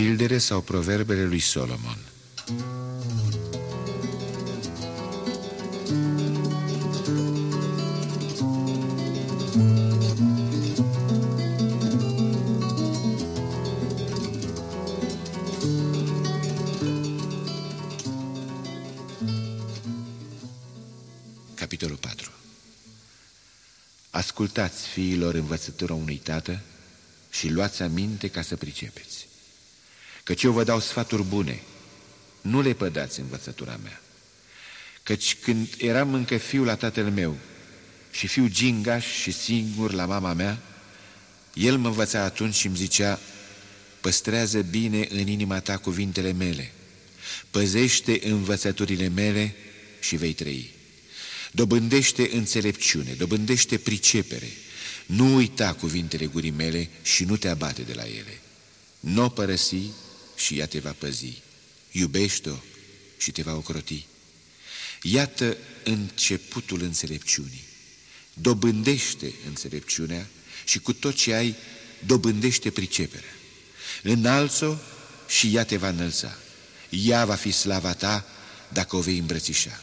Sfatele sau proverbele lui Solomon Capitolul 4 Ascultați, fiilor, învățătura unui tată și luați aminte ca să pricepeți. Căci eu vă dau sfaturi bune, nu le pădați învățătura mea. Căci când eram încă fiul la tatăl meu și fiu gingaș și singur la mama mea, el mă învăța atunci și îmi zicea, păstrează bine în inima ta cuvintele mele, păzește învățăturile mele și vei trăi. Dobândește înțelepciune, dobândește pricepere, nu uita cuvintele gurii mele și nu te abate de la ele. Nu o părăsi și ea te va păzi. Iubește-o și te va ocroti. Iată începutul înțelepciunii. Dobândește înțelepciunea și cu tot ce ai, dobândește priceperea. Înalță-o și ea te va înălța. Ea va fi slava ta dacă o vei îmbrățișa.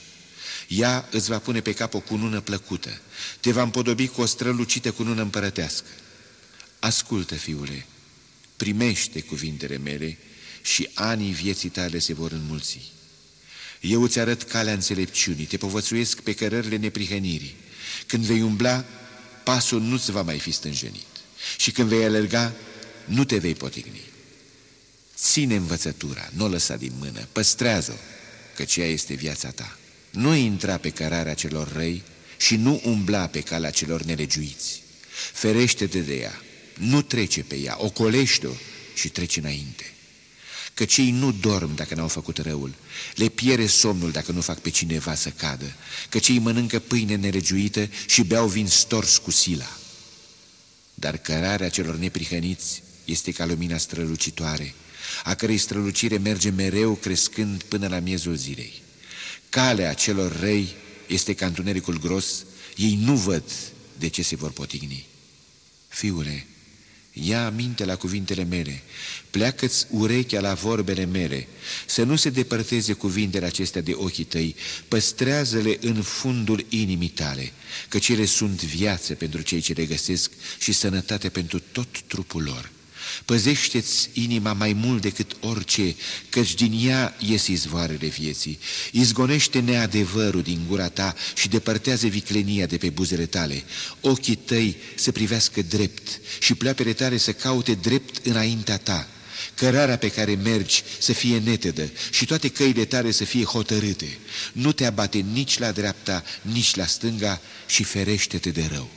Ea îți va pune pe cap o cunună plăcută, te va împodobi cu o strălucită cunună împărătească. Ascultă, fiule, primește cuvintele mele și anii vieții tale se vor înmulți. Eu îți arăt calea înțelepciunii, te povățuiesc pe cărările neprihănirii. Când vei umbla, pasul nu-ți va mai fi stânjenit și când vei alerga, nu te vei potigni. Ține învățătura, nu o lăsa din mână, păstrează-o, căci ea este viața ta. Nu intra pe cărarea celor răi și nu umbla pe calea celor nelegiuiți. Ferește-te de ea, nu trece pe ea, ocolește-o și trece înainte. Că cei nu dorm dacă n-au făcut răul, le piere somnul dacă nu fac pe cineva să cadă, că cei mănâncă pâine nelegiuită și beau vin stors cu sila. Dar cărarea celor neprihăniți este ca lumina strălucitoare, a cărei strălucire merge mereu crescând până la miezul zilei. Calea celor răi este ca întunericul gros, ei nu văd de ce se vor potigni. Fiule, ia aminte la cuvintele mele, pleacă-ți urechea la vorbele mele, să nu se depărteze cuvintele acestea de ochii tăi, păstrează-le în fundul inimii tale, că cele sunt viață pentru cei ce le găsesc și sănătate pentru tot trupul lor. Păzește-ți inima mai mult decât orice, căci din ea ies izvoarele vieții. Izgonește neadevărul din gura ta și depărtează viclenia de pe buzele tale. Ochii tăi să privească drept și pleoapele tale să caute drept înaintea ta. Cărarea pe care mergi să fie netedă și toate căile tale să fie hotărâte. Nu te abate nici la dreapta, nici la stânga și ferește-te de rău.